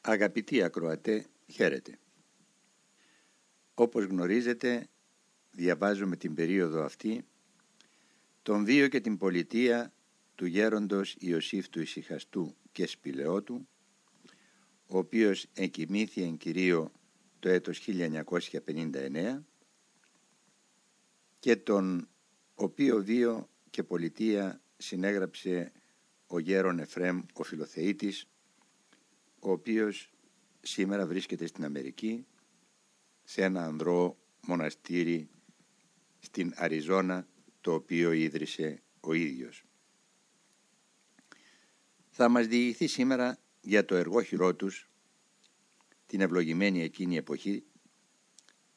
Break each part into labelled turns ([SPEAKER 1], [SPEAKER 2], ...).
[SPEAKER 1] Αγαπητοί ακροατέ, χαίρετε. Όπως γνωρίζετε, διαβάζουμε την περίοδο αυτή τον βίο και την πολιτεία του γέροντος Ιωσήφ του Ισυχαστού και Σπηλαιότου, ο οποίος εγκυμήθη εν κυρίω το έτος 1959 και τον οποίο βίο και πολιτεία συνέγραψε ο γέρον Εφρέμ ο Φιλοθεήτης, ο οποίος σήμερα βρίσκεται στην Αμερική σε ένα ανδρό μοναστήρι στην Αριζόνα το οποίο ίδρυσε ο ίδιος. Θα μας διηγηθεί σήμερα για το εργόχειρό τους την ευλογημένη εκείνη εποχή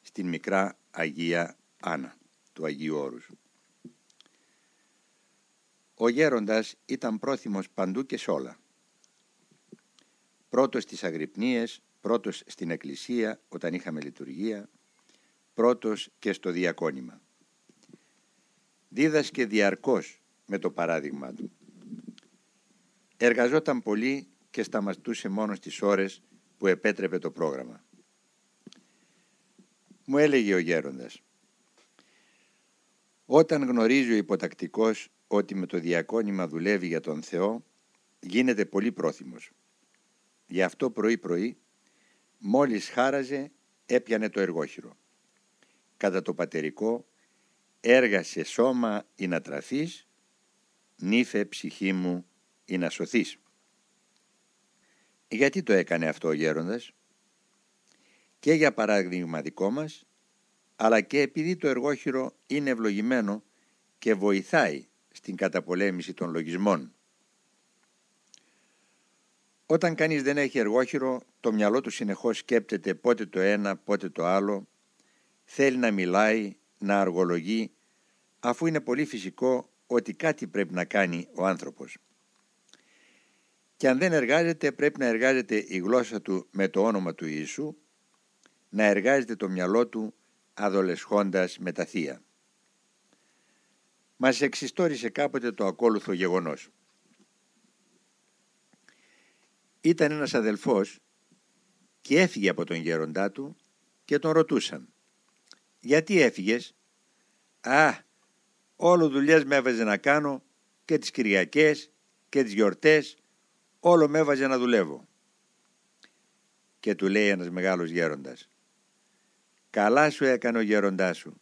[SPEAKER 1] στην μικρά Αγία Άννα του Αγίου Όρους. Ο γέροντας ήταν πρόθυμος παντού και σ' όλα. Πρώτος στις αγρυπνίες, πρώτος στην εκκλησία όταν είχαμε λειτουργία, πρώτος και στο διακόνημα. Δίδασκε διαρκώς με το παράδειγμα του. Εργαζόταν πολύ και σταματούσε μόνο στις ώρες που επέτρεπε το πρόγραμμα. Μου έλεγε ο γέροντας «Όταν γνωρίζει ο υποτακτικός ότι με το διακόνημα δουλεύει για τον Θεό, γίνεται πολύ πρόθυμος. Γι' αυτό πρωί-πρωί, μόλις χάραζε, έπιανε το εργόχειρο. Κατά το πατερικό, έργασε σώμα ή να τραφείς, νύφε ψυχή μου ή να σωθείς. Γιατί το έκανε αυτό ο γέροντας; Και για παράδειγμα δικό μας, αλλά και επειδή το εργόχειρο είναι ευλογημένο και βοηθάει στην καταπολέμηση των λογισμών. Όταν κανείς δεν έχει εργόχειρο, το μυαλό του συνεχώς σκέπτεται πότε το ένα, πότε το άλλο, θέλει να μιλάει, να αργολογεί, αφού είναι πολύ φυσικό ότι κάτι πρέπει να κάνει ο άνθρωπος. Και αν δεν εργάζεται πρέπει να εργάζεται η γλώσσα του με το όνομα του Ιησού, να εργάζεται το μυαλό του αδολεσχώντας με τα θεία. Μας εξιστόρισε κάποτε το ακόλουθο γεγονός. Ήταν ένας αδελφός και έφυγε από τον γέροντά του και τον ρωτούσαν «Γιατί έφυγες» «Α, όλο δουλειές με έβαζε να κάνω και τις Κυριακές και τις γιορτές όλο με έβαζε να δουλεύω». Και του λέει ένας μεγάλος γέροντας «Καλά σου έκανε ο γέροντάς σου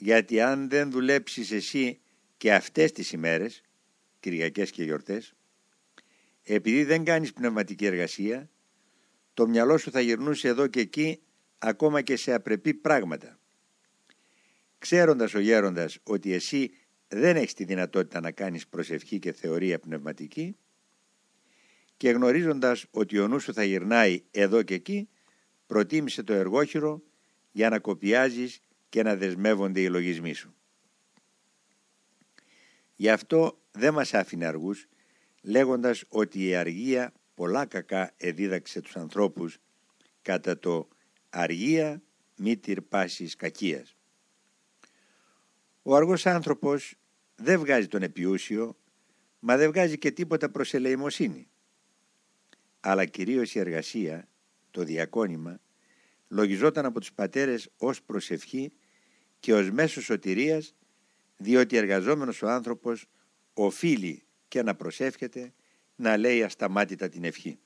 [SPEAKER 1] γιατί αν δεν δουλέψεις εσύ και αυτές τις ημέρες, Κυριακές και γιορτές, επειδή δεν κάνεις πνευματική εργασία, το μυαλό σου θα γυρνούσε εδώ και εκεί ακόμα και σε απρεπή πράγματα. Ξέροντας ο γέροντας ότι εσύ δεν έχεις τη δυνατότητα να κάνεις προσευχή και θεωρία πνευματική και γνωρίζοντας ότι ο νους σου θα γυρνάει εδώ και εκεί, προτίμησε το εργόχειρο για να κοπιάζεις και να δεσμεύονται οι λογισμοί σου. Γι' αυτό δεν μας άφηνε αργούς, λέγοντας ότι η αργία πολλά κακά εδίδαξε τους ανθρώπους κατά το «αργία μήτυρ πάσης κακίας». Ο αργός άνθρωπος δεν βγάζει τον επιούσιο, μα δεν βγάζει και τίποτα προς ελεημοσύνη. Αλλά κυρίως η εργασία, το διακόνημα, λογιζόταν από τους πατέρες ως προσευχή και ως μέσος σωτηρίας διότι εργαζόμενος ο άνθρωπος οφείλει και να προσεύχεται να λέει ασταμάτητα την ευχή.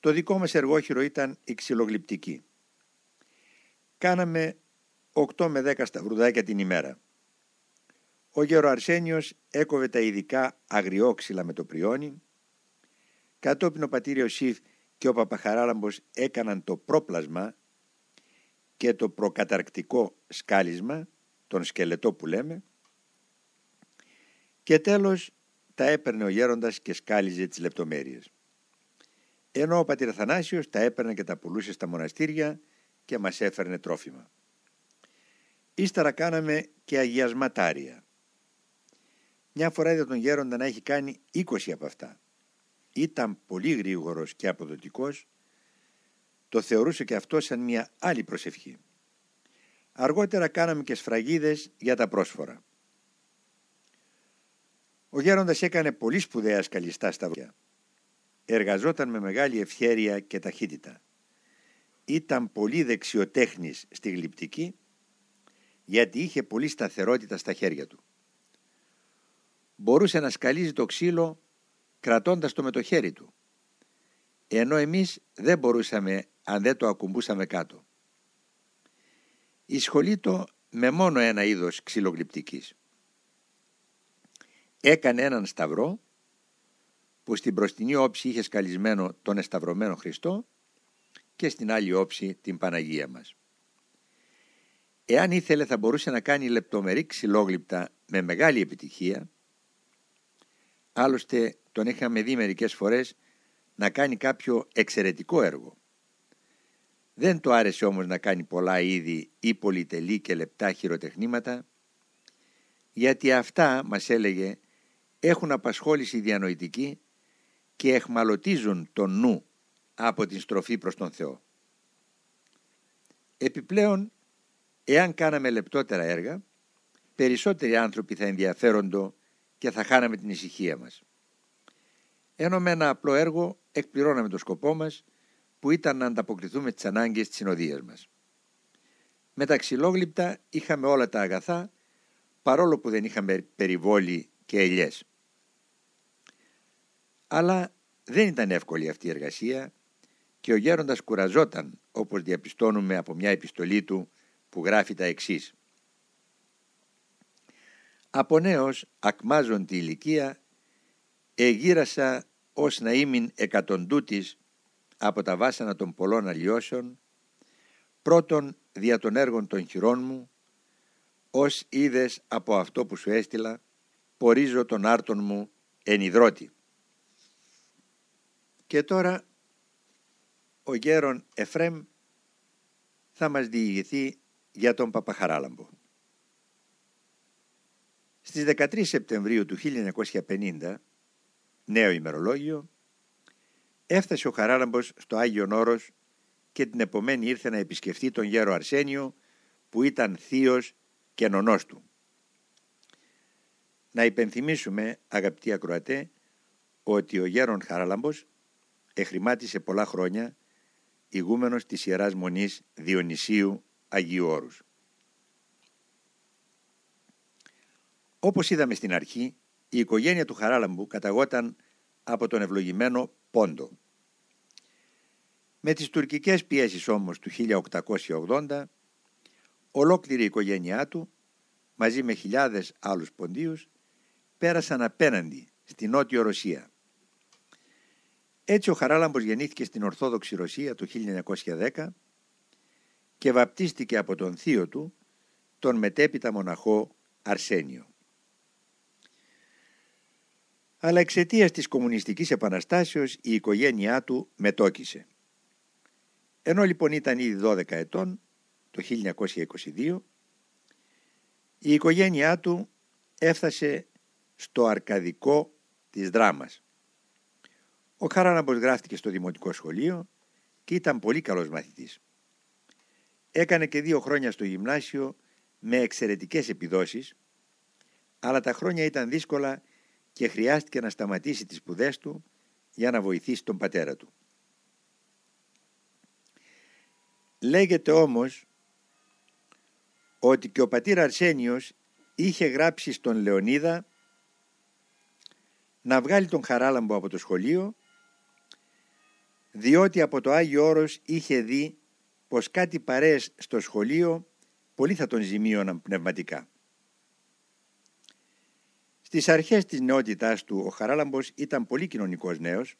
[SPEAKER 1] Το δικό μας εργόχειρο ήταν η ξυλογλυπτική. Κάναμε 8 με 10 σταυρουδάκια την ημέρα. Ο γέρο Αρσένιος έκοβε τα ειδικά αγριόξυλα με το πριόνι. Κατόπιν ο πατήριος Σιφ και ο Παπαχαράλαμπος έκαναν το πρόπλασμα και το προκαταρκτικό σκάλισμα, τον σκελετό που λέμε, και τέλος τα έπαιρνε ο γέροντας και σκάλιζε τις λεπτομέρειες. Ενώ ο πατήρ Αθανάσιος τα έπαιρνε και τα πουλούσε στα μοναστήρια και μας έφερνε τρόφιμα. Ύστερα κάναμε και αγιασματάρια. Μια φορά είδα τον γέροντα να έχει κάνει 20 από αυτά. Ήταν πολύ γρήγορος και αποδοτικός το θεωρούσε και αυτό σαν μια άλλη προσευχή. Αργότερα κάναμε και σφραγίδες για τα πρόσφορα. Ο γέροντας έκανε πολύ σπουδαία σκαλιστά στα βράδια. εργαζόταν με μεγάλη ευχέρεια και ταχύτητα. Ήταν πολύ δεξιοτέχνης στη γλυπτική γιατί είχε πολύ σταθερότητα στα χέρια του. Μπορούσε να σκαλίζει το ξύλο κρατώντας το με το χέρι του ενώ εμείς δεν μπορούσαμε αν δεν το ακουμπούσαμε κάτω. το με μόνο ένα είδος ξυλογλυπτικής. Έκανε έναν σταυρό που στην μπροστινή όψη είχε σκαλισμένο τον εσταυρωμένο Χριστό και στην άλλη όψη την Παναγία μας. Εάν ήθελε θα μπορούσε να κάνει λεπτομερή ξυλόγλυπτα με μεγάλη επιτυχία, άλλωστε τον είχαμε δει μερικές φορές να κάνει κάποιο εξαιρετικό έργο. Δεν το άρεσε όμως να κάνει πολλά είδη ή πολυτελή και λεπτά χειροτεχνήματα, γιατί αυτά, μας έλεγε, έχουν απασχόληση διανοητική και εχμαλωτίζουν τον νου από την στροφή προς τον Θεό. Επιπλέον, εάν κάναμε λεπτότερα έργα, περισσότεροι άνθρωποι θα ενδιαφέροντο και θα χάναμε την ησυχία μας. Ενώ με ένα απλό έργο εκπληρώναμε το σκοπό μας που ήταν να ανταποκριθούμε τις ανάγκες της συνοδείας μας. Με τα ξυλόγλυπτα είχαμε όλα τα αγαθά παρόλο που δεν είχαμε περιβόλη και ελιές. Αλλά δεν ήταν εύκολη αυτή η εργασία και ο γέροντας κουραζόταν όπως διαπιστώνουμε από μια επιστολή του που γράφει τα εξής. Από νέος ακμάζον τη ηλικία εγύρασα ως να ήμουν εκατοντούτης από τα βάσανα των πολλών αλλιώσεων, πρώτον δια των έργων των χειρών μου, ως είδες από αυτό που σου έστειλα, πορίζω τον άρτον μου εν υδρότη. Και τώρα ο γέρον Εφρέμ θα μας διηγηθεί για τον Παπαχαράλαμπο. Στις 13 Σεπτεμβρίου του 1950 νέο ημερολόγιο, έφτασε ο Χαράλαμπος στο Άγιον Όρος και την επομένη ήρθε να επισκεφτεί τον γέρο Αρσένιο που ήταν θείος και νονός του. Να υπενθυμίσουμε αγαπητοί ακροατέ ότι ο γέρον Χαράλαμπος εχρημάτισε πολλά χρόνια ηγούμενος της Ιεράς Μονής Διονυσίου Αγίου Όρους. Όπως είδαμε στην αρχή, η οικογένεια του Χαράλαμπου καταγόταν από τον ευλογημένο Πόντο. Με τις τουρκικές πιέσεις όμως του 1880, ολόκληρη η οικογένειά του, μαζί με χιλιάδες άλλους ποντίους, πέρασαν απέναντι στη Νότιο Ρωσία. Έτσι ο Χαράλαμπος γεννήθηκε στην Ορθόδοξη Ρωσία το 1910 και βαπτίστηκε από τον θείο του, τον μετέπειτα μοναχό Αρσένιο αλλά εξαιτίας της κομμουνιστικής επαναστάσεως η οικογένειά του μετόκισε. Ενώ λοιπόν ήταν ήδη 12 ετών, το 1922, η οικογένειά του έφτασε στο αρκαδικό της δράμας. Ο Χαράναμπος γράφτηκε στο δημοτικό σχολείο και ήταν πολύ καλός μαθητής. Έκανε και δύο χρόνια στο γυμνάσιο με εξαιρετικές επιδόσεις, αλλά τα χρόνια ήταν δύσκολα και χρειάστηκε να σταματήσει τις σπουδές του για να βοηθήσει τον πατέρα του. Λέγεται όμως ότι και ο πατήρ Αρσένιος είχε γράψει στον Λεωνίδα να βγάλει τον Χαράλαμπο από το σχολείο διότι από το Άγιο Όρος είχε δει πως κάτι παρέες στο σχολείο πολύ θα τον ζημίωναν πνευματικά. Στις αρχές της νεότητάς του ο Χαράλαμπος ήταν πολύ κοινωνικός νέος,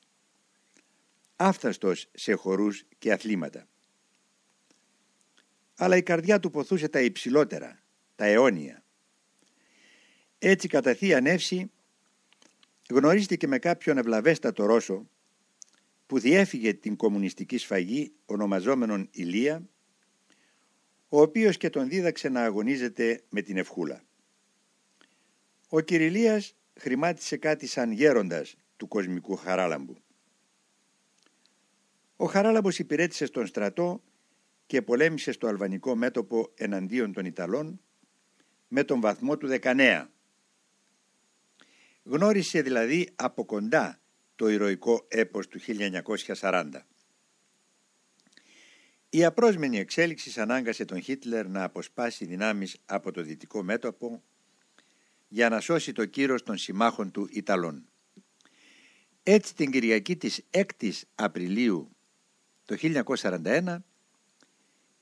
[SPEAKER 1] άφθαστος σε χορούς και αθλήματα. Αλλά η καρδιά του ποθούσε τα υψηλότερα, τα αιώνια. Έτσι κατά θεία νεύση γνωρίστηκε με κάποιον ευλαβέστατο Ρώσο που διέφυγε την κομμουνιστική σφαγή ονομαζόμενον Ηλία, ο οποίος και τον δίδαξε να αγωνίζεται με την ευχούλα. Ο Κυριλίας χρημάτισε κάτι σαν γέροντας του κοσμικού Χαράλαμπου. Ο Χαράλαμπος υπηρέτησε στον στρατό και πολέμησε στο αλβανικό μέτωπο εναντίον των Ιταλών με τον βαθμό του δεκανέα. Γνώρισε δηλαδή από κοντά το ηρωικό έπος του 1940. Η απρόσμενη εξέλιξη ανάγκασε τον Χίτλερ να αποσπάσει δυνάμεις από το δυτικό μέτωπο για να σώσει το κύρος των συμμάχων του Ιταλών. Έτσι την Κυριακή της 6ης Απριλίου το 1941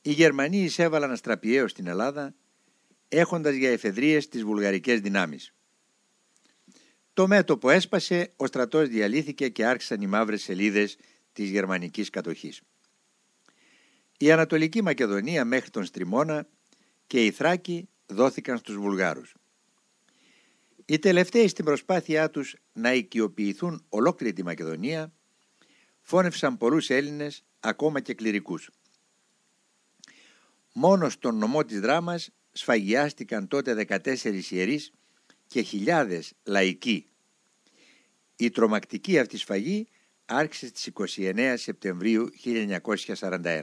[SPEAKER 1] οι Γερμανοί εισέβαλαν αστραπιαίως στην Ελλάδα έχοντας για εφεδρίες τις βουλγαρικές δυνάμεις. Το μέτωπο έσπασε, ο στρατός διαλύθηκε και άρχισαν οι μαύρες σελίδες της γερμανικής κατοχής. Η Ανατολική Μακεδονία μέχρι τον Στριμώνα και η Θράκη δόθηκαν στους Βουλγάρους. Οι τελευταίοι στην προσπάθειά τους να οικειοποιηθούν ολόκληρη τη Μακεδονία φώνευσαν πολλούς Έλληνες ακόμα και κληρικούς. Μόνο στον νομό της δράμας σφαγιάστηκαν τότε 14 ιερείς και χιλιάδες λαϊκοί. Η τρομακτική αυτή σφαγή άρχισε στις 29 Σεπτεμβρίου 1941.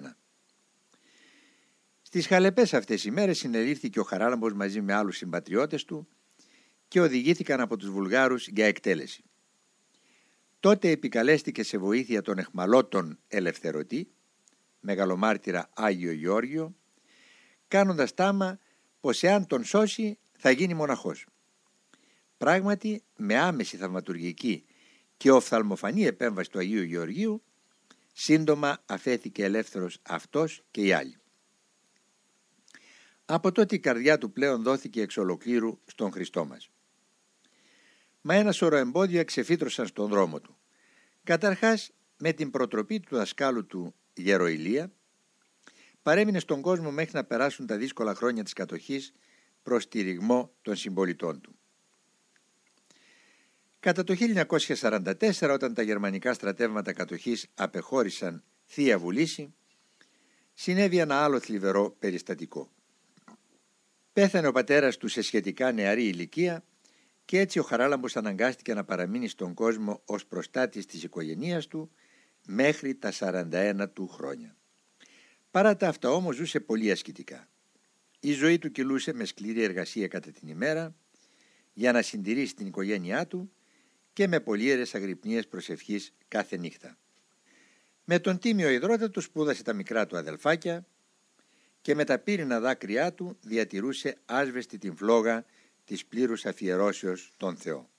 [SPEAKER 1] Στις χαλεπές αυτές οι μέρες συνελήφθηκε ο Χαράλαμπος μαζί με άλλους συμπατριώτες του και οδηγήθηκαν από τους Βουλγάρους για εκτέλεση. Τότε επικαλέστηκε σε βοήθεια των εχμαλώτων ελευθερωτή, μεγαλομάρτυρα Άγιο Γεώργιο, κάνοντας τάμα πως εάν τον σώσει θα γίνει μοναχός. Πράγματι, με άμεση θαυματουργική και οφθαλμοφανή επέμβαση του Αγίου Γεωργίου, σύντομα αφέθηκε ελεύθερος αυτός και οι άλλοι. Από τότε η καρδιά του πλέον δόθηκε εξ ολοκλήρου στον Χριστό μας. Μα ένα σωρό εμπόδια ξεφύτρωσαν στον δρόμο του. Καταρχάς, με την προτροπή του δασκάλου του Γεροηλία, παρέμεινε στον κόσμο μέχρι να περάσουν τα δύσκολα χρόνια της κατοχής προς τη ρηγμό των συμπολιτών του. Κατά το 1944 όταν τα γερμανικά στρατεύματα κατοχής απεχώρησαν Θεία Βουλήση, συνέβη ένα άλλο θλιβερό περιστατικό. Πέθανε ο πατέρας του σε σχετικά νεαρή ηλικία και έτσι ο Χαράλαμπος αναγκάστηκε να παραμείνει στον κόσμο ως προστάτης της οικογένειας του μέχρι τα 41 του χρόνια. Παρά τα αυτά όμως ζούσε πολύ ασκητικά. Η ζωή του κυλούσε με σκληρή εργασία κατά την ημέρα για να συντηρήσει την οικογένειά του και με πολύερες αγρυπνίες προσευχής κάθε νύχτα. Με τον τίμιο υδρότα του σπούδασε τα μικρά του αδελφάκια και με τα πύρινα δάκρυά του διατηρούσε άσβεστη την φλόγα της πλήρους αφιερώσεως των Θεό.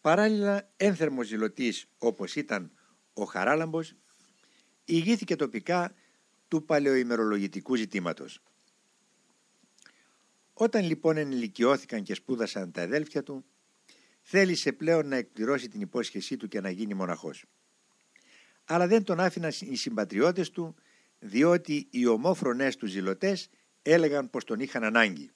[SPEAKER 1] Παράλληλα ένθερμος ζηλωτής όπως ήταν ο Χαράλαμπος ηγήθηκε τοπικά του παλαιοημερολογητικού ζητήματος. Όταν λοιπόν ενηλικιώθηκαν και σπούδασαν τα αδέλφια του, θέλησε πλέον να εκπληρώσει την υπόσχεσή του και να γίνει μοναχός. Αλλά δεν τον άφηναν οι συμπατριώτες του, διότι οι ομόφρονές του ζηλωτές έλεγαν πως τον είχαν ανάγκη.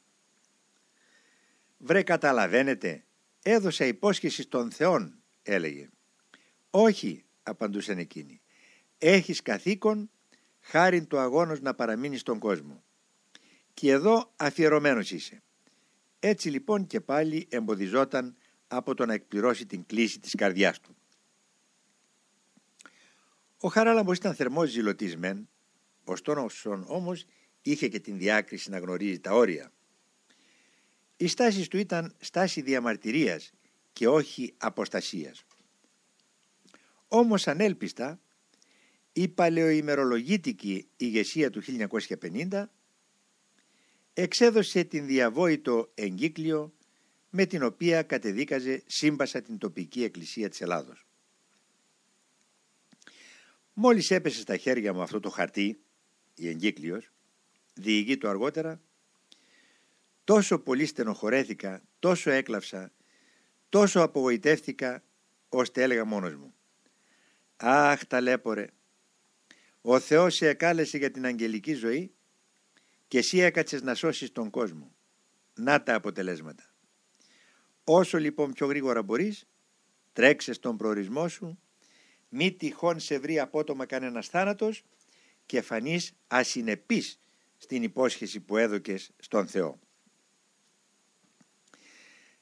[SPEAKER 1] «Βρε καταλαβαίνετε, έδωσα υπόσχεση στον Θεόν», έλεγε. «Όχι», απαντούσαν εκείνοι, «έχεις καθήκον χάριν του αγώνος να παραμείνεις στον κόσμο. Και εδώ αφιερωμένος είσαι. Έτσι λοιπόν και πάλι εμποδιζόταν από το να εκπληρώσει την κλίση της καρδιάς του. Ο Χαράλαμπος ήταν θερμός ζηλωτής μεν, ωστόσο όμως είχε και την διάκριση να γνωρίζει τα όρια. Η στάση του ήταν στάση διαμαρτυρίας και όχι αποστασίας. Όμως ανέλπιστα η παλαιοημερολογήτικη ηγεσία του 1950 εξέδωσε την διαβόητο εγκύκλιο με την οποία κατεδίκαζε σύμπασα την τοπική εκκλησία της Ελλάδος. Μόλις έπεσε στα χέρια μου αυτό το χαρτί, η εγκύκλιος, διηγεί το αργότερα, τόσο πολύ στενοχωρέθηκα, τόσο έκλαυσα, τόσο απογοητεύτηκα, ώστε έλεγα μόνος μου. Αχ, ταλέπορε, ο Θεός σε εκάλεσε για την αγγελική ζωή και εσύ έκατσες να σώσεις τον κόσμο. Να τα αποτελέσματα. Όσο λοιπόν πιο γρήγορα μπορείς, τρέξες στον προορισμό σου, μη τυχόν σε βρει απότομα κανένας θάνατος και φανείς ασυνεπής στην υπόσχεση που έδωκες στον Θεό.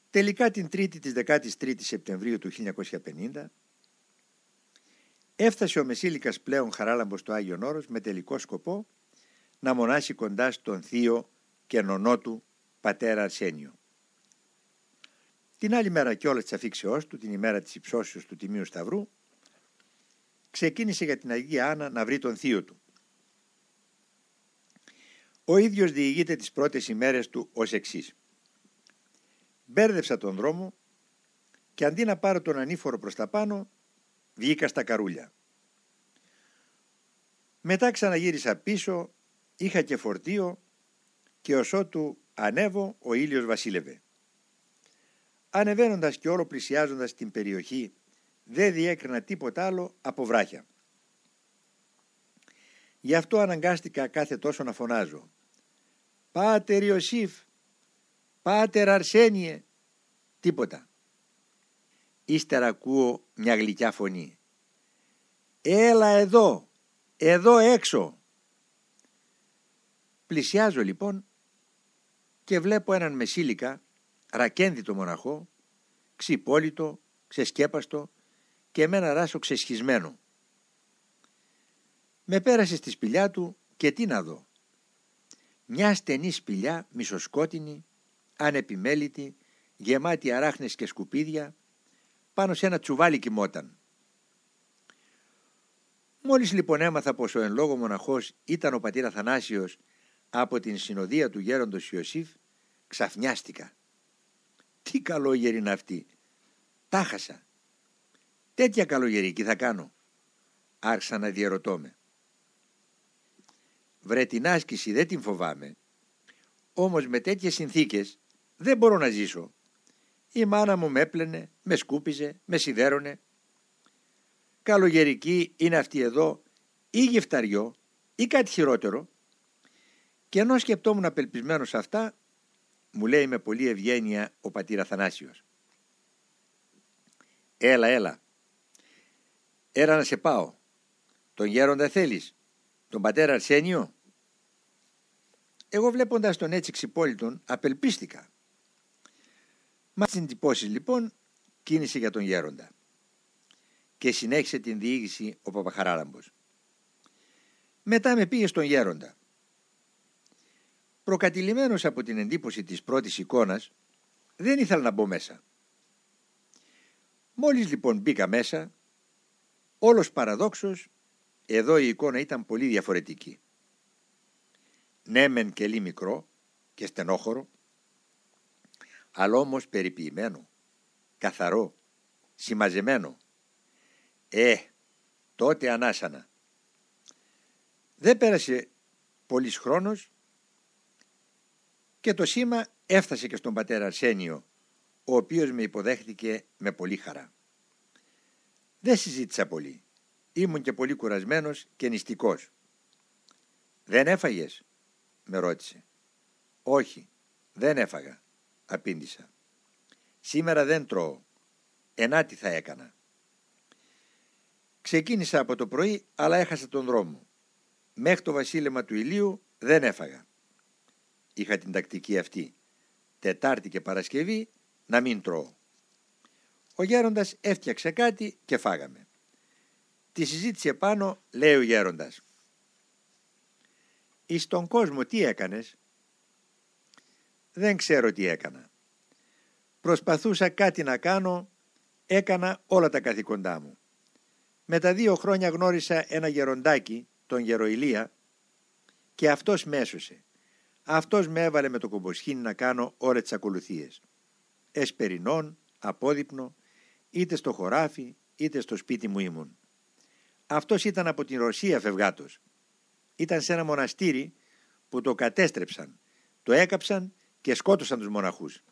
[SPEAKER 1] Τελικά την Τρίτη της 13ης Σεπτεμβρίου του 1950 Έφτασε ο Μεσήλικας πλέον χαράλαμπος στο Άγιον Όρος με τελικό σκοπό να μονάσει κοντά στον θείο και νονό του πατέρα Αρσένιο. Την άλλη μέρα κιόλα τη αφήξεώς του, την ημέρα της υψώσεως του Τιμίου Σταυρού, ξεκίνησε για την Αγία Άννα να βρει τον θείο του. Ο ίδιος διηγείται τις πρώτες ημέρες του ως εξής. Μπέρδεψα τον δρόμο και αντί να πάρω τον ανήφορο προς τα πάνω, βγήκα στα καρούλια. Μετά ξαναγύρισα πίσω, είχα και φορτίο και ως ότου ανέβω ο ήλιος βασίλευε. Ανεβαίνοντας και όλο πλησιάζοντας την περιοχή δεν διέκρινα τίποτα άλλο από βράχια. Γι' αυτό αναγκάστηκα κάθε τόσο να φωνάζω. «Πάτερ Ιωσήφ, Πάτερ Αρσένιε», τίποτα. Ύστερα ακούω μια γλυκιά φωνή. «Έλα εδώ, εδώ έξω». Πλησιάζω λοιπόν και βλέπω έναν μεσήλικα, ρακένδυτο μοναχό, ξυπόλυτο, ξεσκέπαστο και με ένα ράσο ξεσχισμένο. Με πέρασε στη σπηλιά του και τι να δω. Μια στενή σπηλιά, μισοσκότεινη, ανεπιμέλητη, γεμάτη αράχνες και σκουπίδια, πάνω σε ένα τσουβάλι κοιμόταν. Μόλις λοιπόν έμαθα πως ο εν λόγω μοναχός ήταν ο πατήρ Αθανάσιος από την συνοδεία του γέροντος Ιωσήφ, ξαφνιάστηκα. Τι καλόγερη είναι αυτή. Τάχασα. Τέτοια καλογερική θα κάνω. Άρχισα να διαρωτώ με. Βρε την άσκηση δεν την φοβάμαι. Όμως με τέτοιες συνθήκες δεν μπορώ να ζήσω. Η μάνα μου με έπλαινε, με σκούπιζε, με σιδέρωνε. Καλογερική είναι αυτή εδώ ή γεφταριό ή κάτι χειρότερο. Και ενώ σκεπτόμουν απελπισμένος αυτά, μου λέει με πολύ ευγένεια ο πατήρ Αθανάσιος. Έλα, έλα, Έρα να σε πάω. Τον γέροντα θέλεις; Τον πατέρα Αρσένιο; Εγώ βλέποντας τον έτσι ξυπόλυτον απελπίστηκα. Μα τις εντυπώσεις λοιπόν κίνησε για τον γέροντα. Και συνέχισε την διήγηση ο Παπαχαράλαμπος. Μετά με πήγε στον γέροντα. Προκατηλημένος από την εντύπωση της πρώτης εικόνας δεν ήθελα να μπω μέσα. Μόλις λοιπόν μπήκα μέσα Όλος παραδόξος, εδώ η εικόνα ήταν πολύ διαφορετική. Ναι μεν και λί μικρό και στενόχωρο, αλλά όμως περιποιημένο, καθαρό, συμμαζεμένο. Ε, τότε ανάσανα. Δεν πέρασε πολύς χρόνος και το σήμα έφτασε και στον πατέρα Αρσένιο, ο οποίος με υποδέχτηκε με πολύ χαρά. Δεν συζήτησα πολύ. Ήμουν και πολύ κουρασμένος και νηστικός. «Δεν έφαγες» με ρώτησε. «Όχι, δεν έφαγα» απήντησα. «Σήμερα δεν τρώω. Ενά τι θα έκανα». Ξεκίνησα από το πρωί αλλά έχασα τον δρόμο. Μέχρι το βασίλεμα του ηλίου δεν έφαγα. Είχα την τακτική αυτή. Τετάρτη και Παρασκευή να μην τρώω. Ο γέροντας έφτιαξε κάτι και φάγαμε. Τη συζήτηση επάνω λέει ο γέροντας. Εις τον κόσμο τι έκανες; Δεν ξέρω τι έκανα. Προσπαθούσα κάτι να κάνω, έκανα όλα τα καθήκοντά μου. Με τα δύο χρόνια γνώρισα ένα γεροντάκι, τον Γεροηλία, και αυτός με έσωσε. Αυτός με έβαλε με το κομποσχήνι να κάνω όλες τις ακολουθίες. Εσπερινών, απόδειπνο, είτε στο χωράφι είτε στο σπίτι μου ήμουν. Αυτός ήταν από την Ρωσία φευγάτος. Ήταν σε ένα μοναστήρι που το κατέστρεψαν, το έκαψαν και σκότωσαν τους μοναχούς.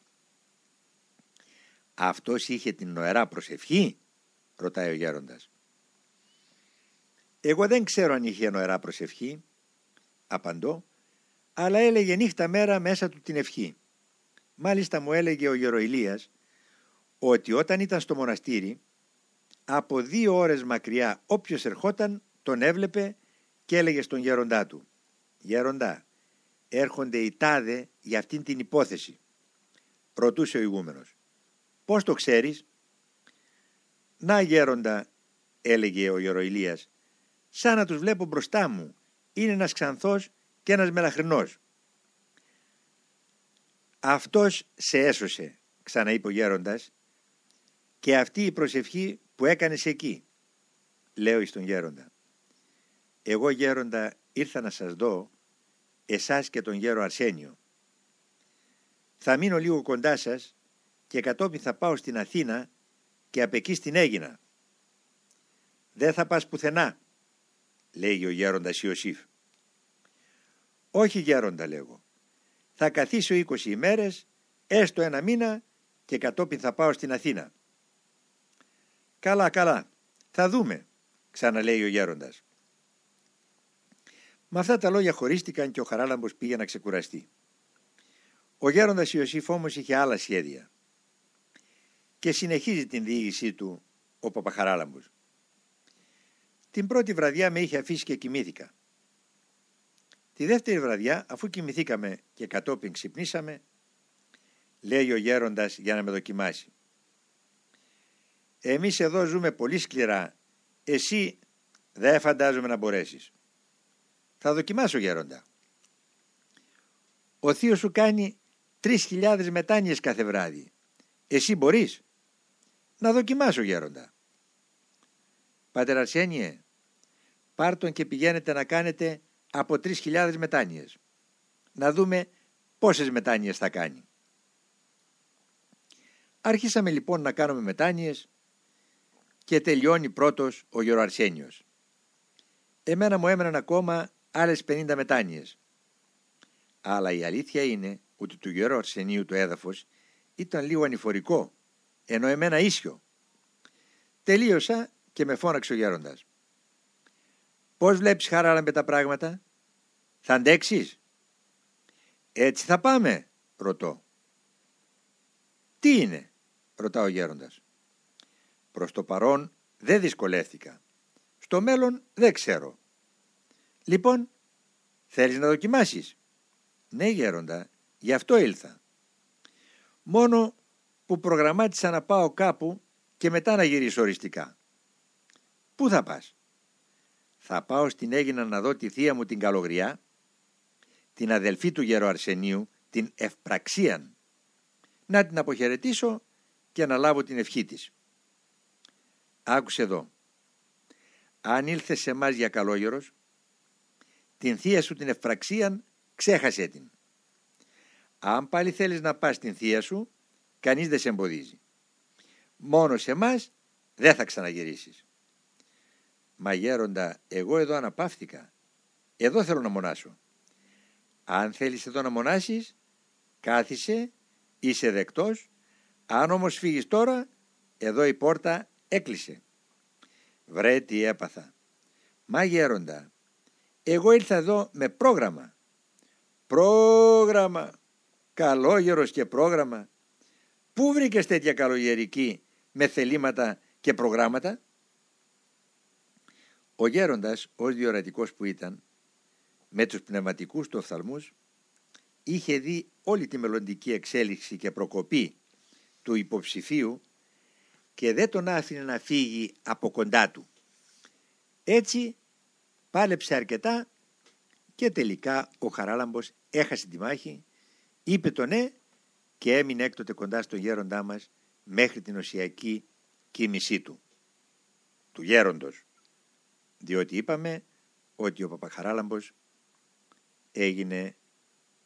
[SPEAKER 1] Αυτός είχε την νοερά προσευχή, ρωτάει ο γέροντας. Εγώ δεν ξέρω αν είχε νοερά προσευχή, απαντώ, αλλά έλεγε νύχτα μέρα μέσα του την ευχή. Μάλιστα μου έλεγε ο Γεροηλίας ότι όταν ήταν στο μοναστήρι από δύο ώρες μακριά όποιος ερχόταν τον έβλεπε και έλεγε στον γέροντά του «Γέροντα, έρχονται οι τάδε για αυτήν την υπόθεση». Ρωτούσε ο ηγούμενος «Πώς το ξέρεις» «Να γέροντα», έλεγε ο Γεροηλίας, «σαν να τους βλέπω μπροστά μου, είναι ένας ξανθός και ένας μελαχρινός». «Αυτός σε έσωσε», ξαναείπε ο γέροντας, και αυτή η προσευχή που έκανες εκεί, λέω εις τον γέροντα. Εγώ γέροντα ήρθα να σας δω, εσάς και τον γέρο Αρσένιο. Θα μείνω λίγο κοντά σας και κατόπιν θα πάω στην Αθήνα και απ' εκεί στην Έγινα. Δεν θα πας πουθενά, λέει ο γέροντας Ιωσήφ. Όχι γέροντα λέγω. Θα καθίσω 20 ημέρες, έστω ένα μήνα και κατόπιν θα πάω στην Αθήνα. Καλά, καλά, θα δούμε, ξαναλέει ο γέροντας. Με αυτά τα λόγια χωρίστηκαν και ο Χαράλαμπος πήγε να ξεκουραστεί. Ο γέροντας Ιωσήφ όμως είχε άλλα σχέδια και συνεχίζει την διήγησή του ο Παπαχαράλαμπος. Την πρώτη βραδιά με είχε αφήσει και κοιμήθηκα. Τη δεύτερη βραδιά, αφού κοιμηθήκαμε και κατόπιν ξυπνήσαμε, λέει ο γέροντας για να με δοκιμάσει. Εμείς εδώ ζούμε πολύ σκληρά, εσύ δεν φαντάζομαι να μπορέσεις. Θα δοκιμάσω γέροντα. Ο θείος σου κάνει τρεις χιλιάδες μετάνοιες κάθε βράδυ. Εσύ μπορείς; Να δοκιμάσω γέροντα. Πάτερ Αρσένιε, πάρ τον και πηγαίνετε να κάνετε από 3.000 μετάνοιες. Να δούμε πόσες μετάνοιες θα κάνει. Άρχισαμε λοιπόν να κάνουμε μετάνοιες και τελειώνει πρώτος ο Γεροαρσένιος. Εμένα μου έμεναν ακόμα άλλες 50 μετάνοιες. Αλλά η αλήθεια είναι ότι του Γερό Αρσενίου το έδαφος ήταν λίγο ανηφορικό, ενώ εμένα ίσιο. Τελείωσα και με φώναξε ο γέροντας. Πώς βλέπεις με τα πράγματα, θα αντέξεις; Έτσι θα πάμε, ρωτώ. Τι είναι, ρωτά ο γέροντας. Προς το παρόν δεν δυσκολεύτηκα. Στο μέλλον δεν ξέρω. Λοιπόν, θέλεις να δοκιμάσεις; Ναι γέροντα, γι' αυτό ήλθα. Μόνο που προγραμμάτισα να πάω κάπου και μετά να γυρίσω οριστικά. Πού θα πας; Θα πάω στην Έγινα να δω τη θεία μου την Καλογριά, την αδελφή του γερο Αρσενίου, την Ευπραξίαν, να την αποχαιρετήσω και να λάβω την ευχή της. Άκουσε εδώ. Αν ήλθε σε εμά για καλόγερος, την θεία σου την Ευπραξίαν ξέχασε την. Αν πάλι θέλεις να πας στην θεία σου, κανείς δεν σε εμποδίζει. Μόνο σε εμά δεν θα ξαναγυρίσεις. Μα γέροντα, εγώ εδώ αναπαύθηκα. Εδώ θέλω να μονάσω. Αν θέλεις εδώ να μονάσεις, κάθισε, είσαι δεκτός. Αν όμως φύγεις τώρα, εδώ η πόρτα έκλεισε. Βρε τι έπαθα. Μα γέροντα, εγώ ήρθα εδώ με πρόγραμμα. Πρόγραμμα. Καλόγερος και πρόγραμμα. Πού βρήκες τέτοια καλογερική με θελήματα και προγράμματα; Ο γέροντας, ως διορατικός που ήταν, με τους πνευματικούς του οφθαλμούς, είχε δει όλη τη μελλοντική εξέλιξη και προκοπή του υποψηφίου και δεν τον άφηνε να φύγει από κοντά του. Έτσι πάλεψε αρκετά και τελικά ο Χαράλαμπος έχασε τη μάχη, είπε το ναι και έμεινε έκτοτε κοντά στον γέροντά μας μέχρι την οσιακή κοίμησή του, του γέροντος διότι είπαμε ότι ο Παπαχαράλαμπος έγινε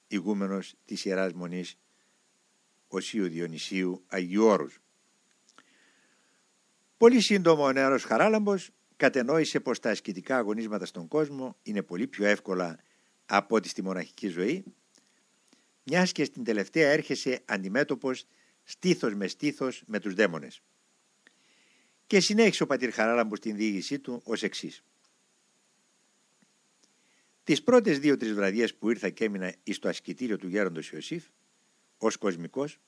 [SPEAKER 1] ηγούμενος της Ιεράς Μονής Οσίου Διονυσίου Αγίου Όρους. Πολύ σύντομο ο νεαρός Χαράλαμπος κατενόησε πως τα ασκητικά αγωνίσματα στον κόσμο είναι πολύ πιο εύκολα από ό,τι στη μοναχική ζωή, μιας και στην τελευταία έρχεσαι αντιμέτωπος στήθος με στήθος με τους δαίμονες. Και συνέχισε ο πατήρ Χαράλαμπος την διήγησή του ως εξής. Τις πρώτες δύο-τρεις βραδιές που ήρθα και έμεινα εις το ασκητήριο του γέροντος Ιωσήφ, ως κοσμικός,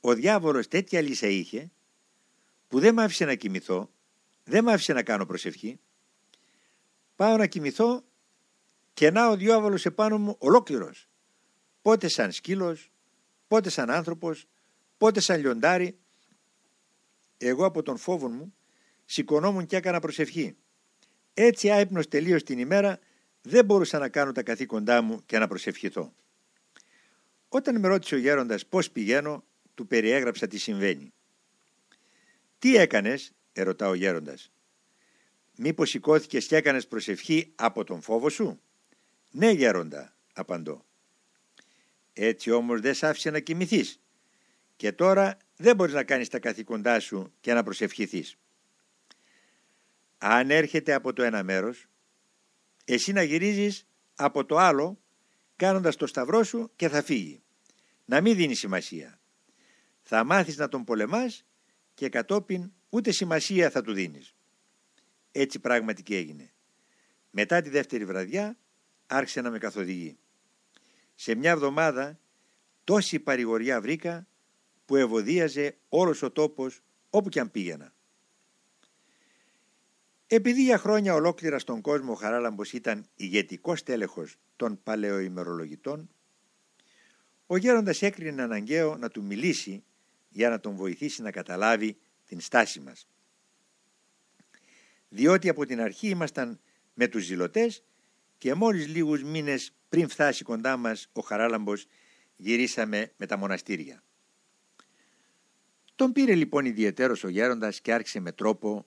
[SPEAKER 1] ο διάβολος τέτοια λύσα είχε που δεν μ' άφησε να κοιμηθώ, δεν μ' άφησε να κάνω προσευχή. Πάω να κοιμηθώ και να ο διάβολος επάνω μου ολόκληρος. Πότε σαν σκύλος, πότε σαν άνθρωπος, πότε σαν λιοντάρι. Εγώ από τον φόβο μου σηκωνόμουν και έκανα προσευχή. Έτσι άϊπνος τελείως την ημέρα δεν μπορούσα να κάνω τα καθήκοντά μου και να προσευχηθώ. Όταν με ρώτησε ο γέροντας πώς πηγαίνω, του περιέγραψα τι συμβαίνει. «Τι έκανες» ερωτά ο γέροντας. «Μήπως σηκώθηκες και έκανες προσευχή από τον φόβο σου» «Ναι γέροντα» απαντώ. «Έτσι όμως δεν σ' άφησε να κοιμηθείς και τώρα δεν μπορείς να κάνεις τα καθήκοντά σου και να προσευχηθείς. Αν έρχεται από το ένα μέρος, εσύ να γυρίζεις από το άλλο κάνοντας το σταυρό σου και θα φύγει. Να μην δίνει σημασία. Θα μάθεις να τον πολεμάς και κατόπιν ούτε σημασία θα του δίνεις. Έτσι πράγματι και έγινε. Μετά τη δεύτερη βραδιά άρχισε να με καθοδηγεί. Σε μια εβδομάδα τόση παρηγοριά βρήκα που ευωδίαζε όλος ο τόπος όπου και αν πήγαινα. Επειδή για χρόνια ολόκληρα στον κόσμο ο Χαράλαμπος ήταν ηγετικός τέλεχος των παλαιοημερολογητών, ο γέροντας έκρινε αναγκαίο να του μιλήσει για να τον βοηθήσει να καταλάβει την στάση μας. Διότι από την αρχή ήμασταν με τους ζηλωτές και μόλις λίγους μήνες πριν φτάσει κοντά μας ο Χαράλαμπος γυρίσαμε με τα μοναστήρια. Τον πήρε λοιπόν ιδιαιτέρως ο γέροντας και άρχισε με τρόπο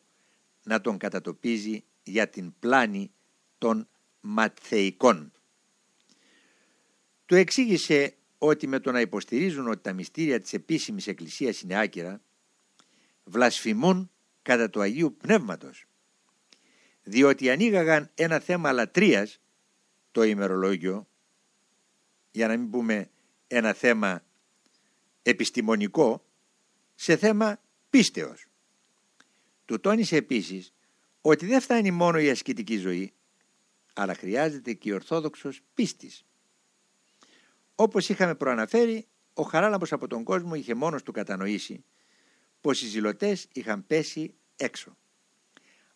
[SPEAKER 1] να τον κατατοπίζει για την πλάνη των ματθεϊκών. Του εξήγησε ότι με το να υποστηρίζουν ότι τα μυστήρια της επίσημης εκκλησίας είναι άκυρα, βλασφημούν κατά του Αγίου Πνεύματος, διότι ανοίγαγαν ένα θέμα λατρείας, το ημερολόγιο, για να μην πούμε ένα θέμα επιστημονικό, σε θέμα πίστεως. Του τόνισε επίσης ότι δεν φτάνει μόνο η ασκητική ζωή, αλλά χρειάζεται και η ορθόδοξος πίστης. Όπως είχαμε προαναφέρει, ο Χαράλαμπος από τον κόσμο είχε μόνος του κατανοήσει πως οι ζηλωτές είχαν πέσει έξω.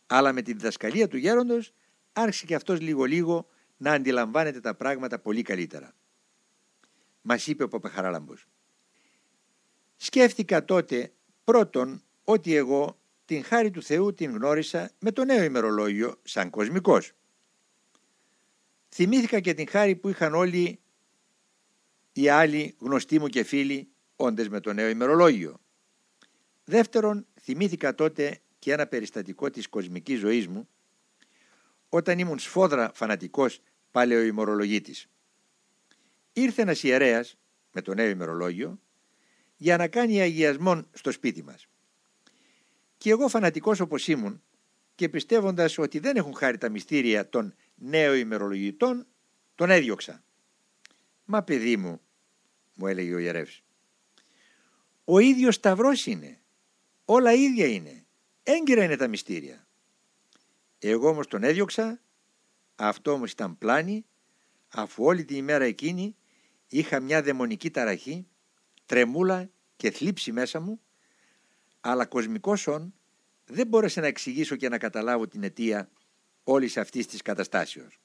[SPEAKER 1] Αλλά με τη διδασκαλία του γέροντος άρχισε και αυτός λίγο-λίγο να αντιλαμβάνεται τα πράγματα πολύ καλύτερα. Μας είπε ο Παπαχαράλαμπος. Σκέφτηκα τότε πρώτον ότι εγώ την χάρη του Θεού την γνώρισα με το νέο ημερολόγιο σαν κοσμικός. Θυμήθηκα και την χάρη που είχαν όλοι οι άλλοι γνωστοί μου και φίλοι όντες με το νέο ημερολόγιο. Δεύτερον, θυμήθηκα τότε και ένα περιστατικό της κοσμικής ζωής μου όταν ήμουν σφόδρα φανατικός παλαιοημερολογίτης. Ήρθε ένας ιερέας με το νέο ημερολόγιο για να κάνει αγιασμόν στο σπίτι μας. Και εγώ φανατικός όπως ήμουν και πιστεύοντας ότι δεν έχουν χάρη τα μυστήρια των νέων ημερολογητών, τον έδιωξα. «Μα παιδί μου», μου έλεγε ο ιερεύς, «ο ίδιος σταυρός είναι, όλα ίδια είναι, έγκυρα είναι τα μυστήρια». Εγώ όμως τον έδιωξα, αυτό όμως ήταν πλάνη, αφού όλη την ημέρα εκείνη είχα μια δαιμονική ταραχή, τρεμούλα και θλίψη μέσα μου αλλά κοσμικός όν δεν μπόρεσε να εξηγήσω και να καταλάβω την αιτία όλης αυτής της καταστάσεως.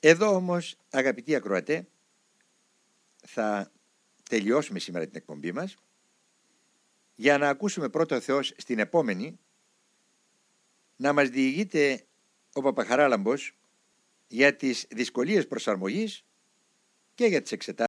[SPEAKER 1] Εδώ όμως αγαπητοί ακροατέ θα τελειώσουμε σήμερα την εκπομπή μας για να ακούσουμε πρώτα ο Θεός στην επόμενη να μας διηγείται ο Παπαχαράλαμπος για τις δυσκολίες προσαρμογής και για τις εξετάσεις